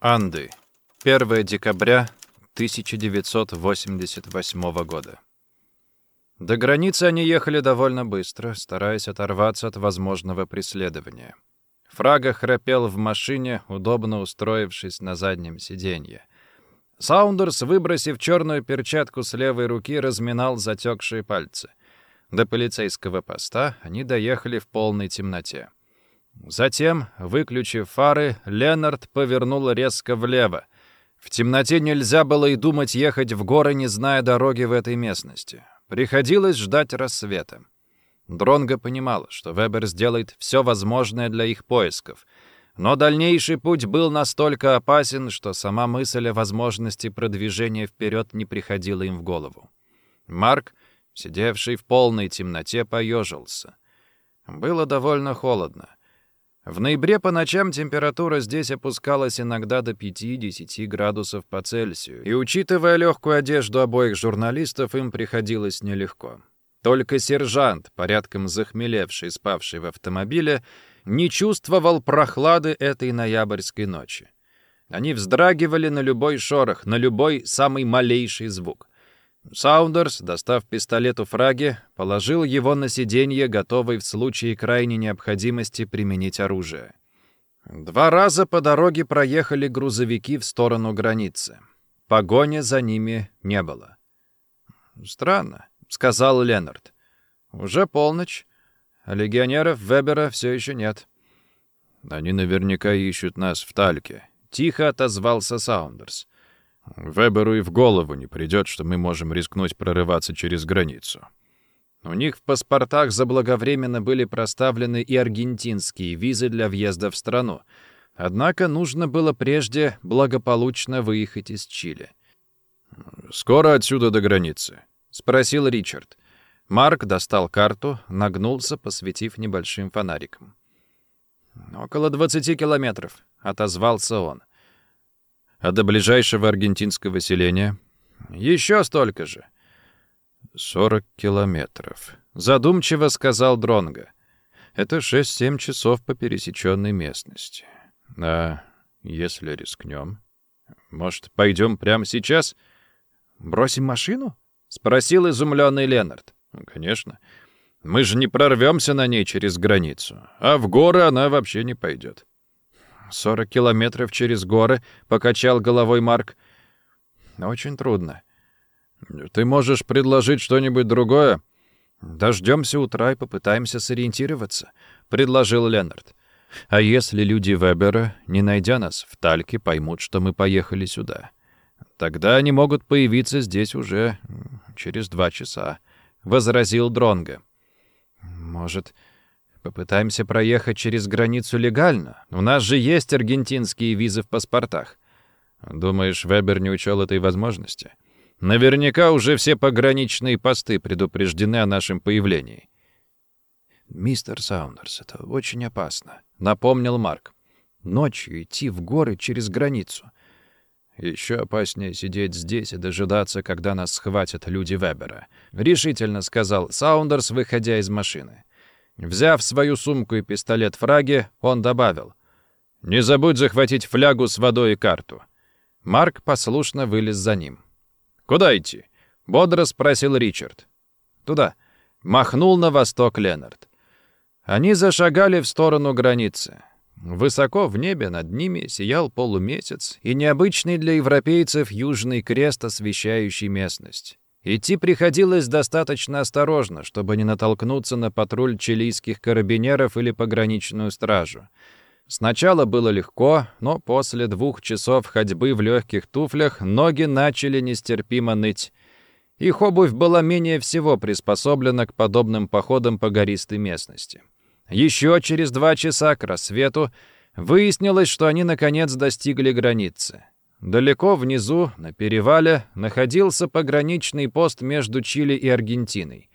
Анды. 1 декабря 1988 года. До границы они ехали довольно быстро, стараясь оторваться от возможного преследования. Фрага храпел в машине, удобно устроившись на заднем сиденье. Саундерс, выбросив черную перчатку с левой руки, разминал затекшие пальцы. До полицейского поста они доехали в полной темноте. Затем, выключив фары, Ленард повернул резко влево. В темноте нельзя было и думать ехать в горы, не зная дороги в этой местности. Приходилось ждать рассвета. Дронго понимал, что Вебер сделает все возможное для их поисков. Но дальнейший путь был настолько опасен, что сама мысль о возможности продвижения вперед не приходила им в голову. Марк, сидевший в полной темноте, поежился. Было довольно холодно. В ноябре по ночам температура здесь опускалась иногда до 5-10 градусов по Цельсию, и, учитывая легкую одежду обоих журналистов, им приходилось нелегко. Только сержант, порядком захмелевший, спавший в автомобиле, не чувствовал прохлады этой ноябрьской ночи. Они вздрагивали на любой шорох, на любой самый малейший звук. Саундерс, достав пистолет у фраги, положил его на сиденье, готовый в случае крайней необходимости применить оружие. Два раза по дороге проехали грузовики в сторону границы. Погони за ними не было. «Странно», — сказал Ленард. «Уже полночь, легионеров Вебера все еще нет». «Они наверняка ищут нас в Тальке», — тихо отозвался Саундерс. Веберу и в голову не придет, что мы можем рискнуть прорываться через границу. У них в паспортах заблаговременно были проставлены и аргентинские визы для въезда в страну. Однако нужно было прежде благополучно выехать из Чили. «Скоро отсюда до границы?» — спросил Ричард. Марк достал карту, нагнулся, посветив небольшим фонариком. «Около 20 километров», — отозвался он. А до ближайшего аргентинского селения? Еще столько же. Сорок километров. Задумчиво сказал Дронга. Это шесть-семь часов по пересеченной местности. А если рискнем? Может, пойдем прямо сейчас? Бросим машину? Спросил изумленный Ленард. Конечно. Мы же не прорвемся на ней через границу. А в горы она вообще не пойдет. «Сорок километров через горы», — покачал головой Марк. «Очень трудно». «Ты можешь предложить что-нибудь другое?» «Дождемся утра и попытаемся сориентироваться», — предложил Ленард. «А если люди Вебера, не найдя нас в Тальке, поймут, что мы поехали сюда? Тогда они могут появиться здесь уже через два часа», — возразил Дронго. «Может, Попытаемся проехать через границу легально. У нас же есть аргентинские визы в паспортах. Думаешь, Вебер не учел этой возможности? Наверняка уже все пограничные посты предупреждены о нашем появлении. «Мистер Саундерс, это очень опасно», — напомнил Марк. «Ночью идти в горы через границу. Еще опаснее сидеть здесь и дожидаться, когда нас схватят люди Вебера», — решительно сказал Саундерс, выходя из машины. Взяв свою сумку и пистолет Фраги, он добавил. «Не забудь захватить флягу с водой и карту». Марк послушно вылез за ним. «Куда идти?» — бодро спросил Ричард. «Туда». Махнул на восток Ленард. Они зашагали в сторону границы. Высоко в небе над ними сиял полумесяц и необычный для европейцев южный крест, освещающий местность. Идти приходилось достаточно осторожно, чтобы не натолкнуться на патруль чилийских карабинеров или пограничную стражу. Сначала было легко, но после двух часов ходьбы в легких туфлях ноги начали нестерпимо ныть. Их обувь была менее всего приспособлена к подобным походам по гористой местности. Еще через два часа к рассвету выяснилось, что они наконец достигли границы. Далеко внизу, на перевале, находился пограничный пост между Чили и Аргентиной.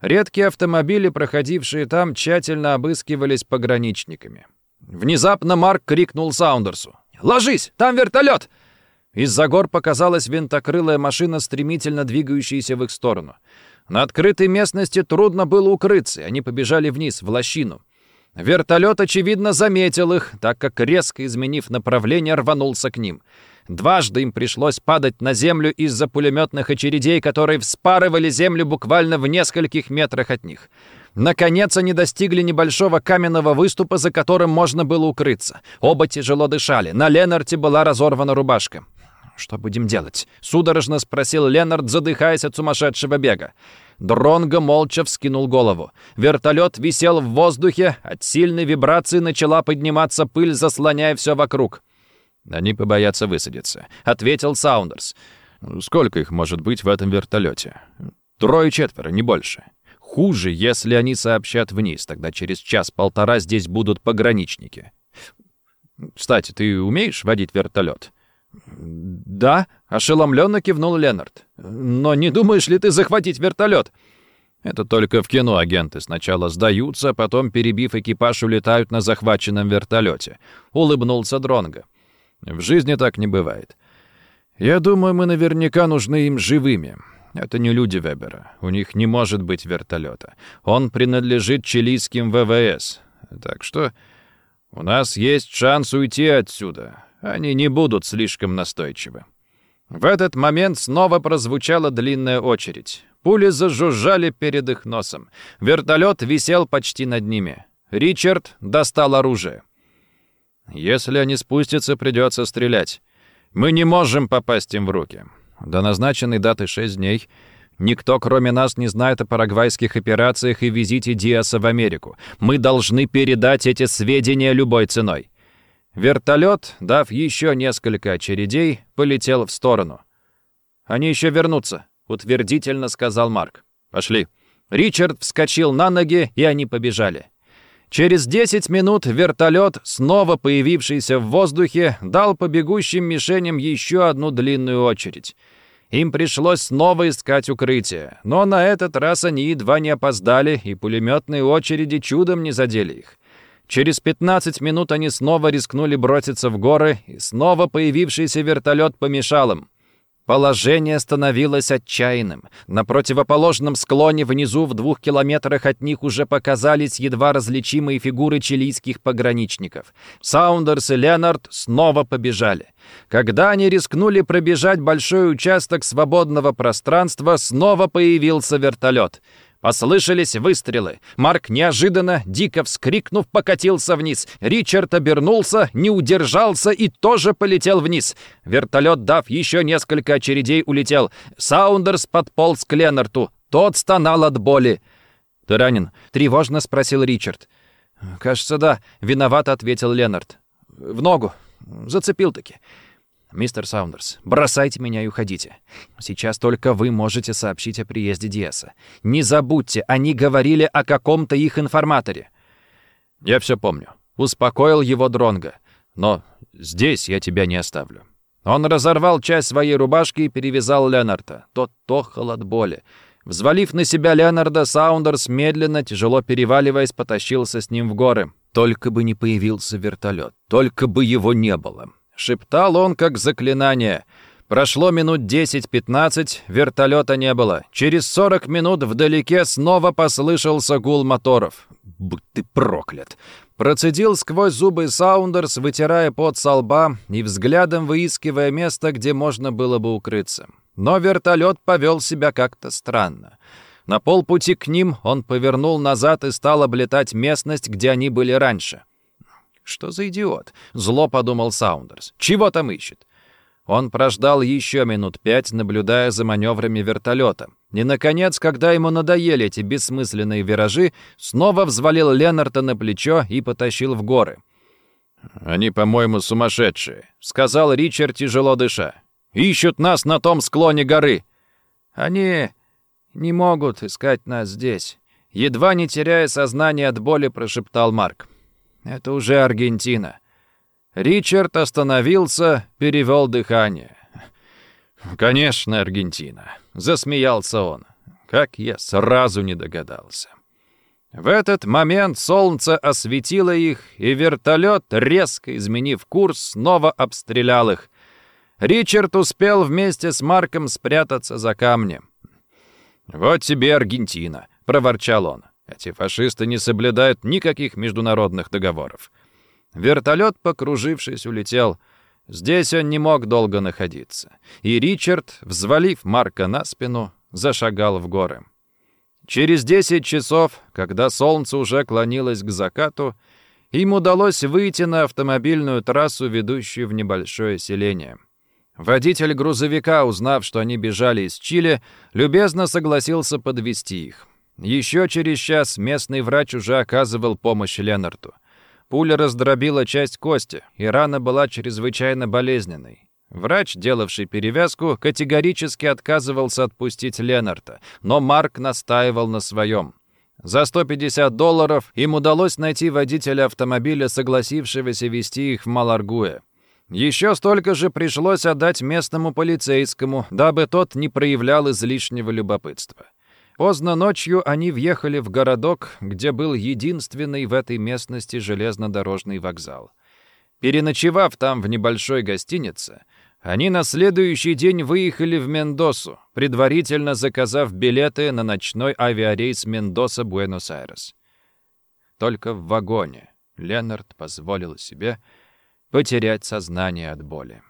Редкие автомобили, проходившие там, тщательно обыскивались пограничниками. Внезапно Марк крикнул Саундерсу. «Ложись! Там вертолет!» Из-за гор показалась винтокрылая машина, стремительно двигающаяся в их сторону. На открытой местности трудно было укрыться, они побежали вниз, в лощину. Вертолет, очевидно, заметил их, так как, резко изменив направление, рванулся к ним. Дважды им пришлось падать на землю из-за пулеметных очередей, которые вспарывали землю буквально в нескольких метрах от них. Наконец они достигли небольшого каменного выступа, за которым можно было укрыться. Оба тяжело дышали. На Ленарте была разорвана рубашка. «Что будем делать?» — судорожно спросил Ленард, задыхаясь от сумасшедшего бега. Дронго молча вскинул голову. Вертолет висел в воздухе, от сильной вибрации начала подниматься пыль, заслоняя все вокруг. «Они побоятся высадиться», — ответил Саундерс. «Сколько их может быть в этом вертолете? Трое-четверо, не больше. Хуже, если они сообщат вниз, тогда через час-полтора здесь будут пограничники. Кстати, ты умеешь водить вертолет? «Да», — ошеломленно кивнул Ленард. «Но не думаешь ли ты захватить вертолет? Это только в кино агенты сначала сдаются, а потом, перебив экипаж, улетают на захваченном вертолете. Улыбнулся Дронго. В жизни так не бывает. Я думаю, мы наверняка нужны им живыми. Это не люди Вебера. У них не может быть вертолета. Он принадлежит чилийским ВВС. Так что у нас есть шанс уйти отсюда. Они не будут слишком настойчивы. В этот момент снова прозвучала длинная очередь. Пули зажужжали перед их носом. Вертолет висел почти над ними. Ричард достал оружие. «Если они спустятся, придется стрелять. Мы не можем попасть им в руки. До назначенной даты шесть дней. Никто, кроме нас, не знает о парагвайских операциях и визите Диаса в Америку. Мы должны передать эти сведения любой ценой. Вертолет, дав еще несколько очередей, полетел в сторону. «Они еще вернутся», — утвердительно сказал Марк. «Пошли». Ричард вскочил на ноги, и они побежали. Через 10 минут вертолет, снова появившийся в воздухе, дал по бегущим мишеням еще одну длинную очередь. Им пришлось снова искать укрытие, но на этот раз они едва не опоздали, и пулеметные очереди чудом не задели их. Через 15 минут они снова рискнули броситься в горы, и снова появившийся вертолет помешал им. Положение становилось отчаянным. На противоположном склоне внизу в двух километрах от них уже показались едва различимые фигуры чилийских пограничников. Саундерс и Ленард снова побежали. Когда они рискнули пробежать большой участок свободного пространства, снова появился вертолет. Послышались выстрелы. Марк неожиданно, дико вскрикнув, покатился вниз. Ричард обернулся, не удержался и тоже полетел вниз. Вертолет, дав еще несколько очередей, улетел. Саундерс подполз к Ленарту. Тот стонал от боли. «Ты ранен?» — тревожно спросил Ричард. «Кажется, да», — виновато ответил Ленард. «В ногу. Зацепил-таки. «Мистер Саундерс, бросайте меня и уходите. Сейчас только вы можете сообщить о приезде Диаса. Не забудьте, они говорили о каком-то их информаторе». «Я все помню», — успокоил его Дронга. «Но здесь я тебя не оставлю». Он разорвал часть своей рубашки и перевязал Леонарда. Тот тохал от боли. Взвалив на себя Леонарда, Саундерс медленно, тяжело переваливаясь, потащился с ним в горы. Только бы не появился вертолет, только бы его не было. Шептал он как заклинание. Прошло минут 10-15, вертолета не было. Через 40 минут вдалеке снова послышался гул моторов. «Будь ты проклят!» Процедил сквозь зубы Саундерс, вытирая пот со лба и взглядом выискивая место, где можно было бы укрыться. Но вертолет повел себя как-то странно. На полпути к ним он повернул назад и стал облетать местность, где они были раньше. «Что за идиот?» — зло подумал Саундерс. «Чего там ищет?» Он прождал еще минут пять, наблюдая за маневрами вертолета. И, наконец, когда ему надоели эти бессмысленные виражи, снова взвалил Ленарта на плечо и потащил в горы. «Они, по-моему, сумасшедшие», — сказал Ричард, тяжело дыша. «Ищут нас на том склоне горы». «Они не могут искать нас здесь», — едва не теряя сознание от боли, прошептал Марк. Это уже Аргентина. Ричард остановился, перевел дыхание. «Конечно, Аргентина», — засмеялся он. Как я сразу не догадался. В этот момент солнце осветило их, и вертолет, резко изменив курс, снова обстрелял их. Ричард успел вместе с Марком спрятаться за камнем. «Вот тебе Аргентина», — проворчал он. Эти фашисты не соблюдают никаких международных договоров. Вертолет, покружившись, улетел. Здесь он не мог долго находиться. И Ричард, взвалив Марка на спину, зашагал в горы. Через 10 часов, когда солнце уже клонилось к закату, им удалось выйти на автомобильную трассу, ведущую в небольшое селение. Водитель грузовика, узнав, что они бежали из Чили, любезно согласился подвести их. Еще через час местный врач уже оказывал помощь Ленарту. Пуля раздробила часть кости, и рана была чрезвычайно болезненной. Врач, делавший перевязку, категорически отказывался отпустить Ленарта, но Марк настаивал на своем. За 150 долларов им удалось найти водителя автомобиля, согласившегося вести их в Маларгуэ. Еще столько же пришлось отдать местному полицейскому, дабы тот не проявлял излишнего любопытства. Поздно ночью они въехали в городок, где был единственный в этой местности железнодорожный вокзал. Переночевав там в небольшой гостинице, они на следующий день выехали в Мендосу, предварительно заказав билеты на ночной авиарейс Мендоса-Буэнос-Айрес. Только в вагоне Ленард позволил себе потерять сознание от боли.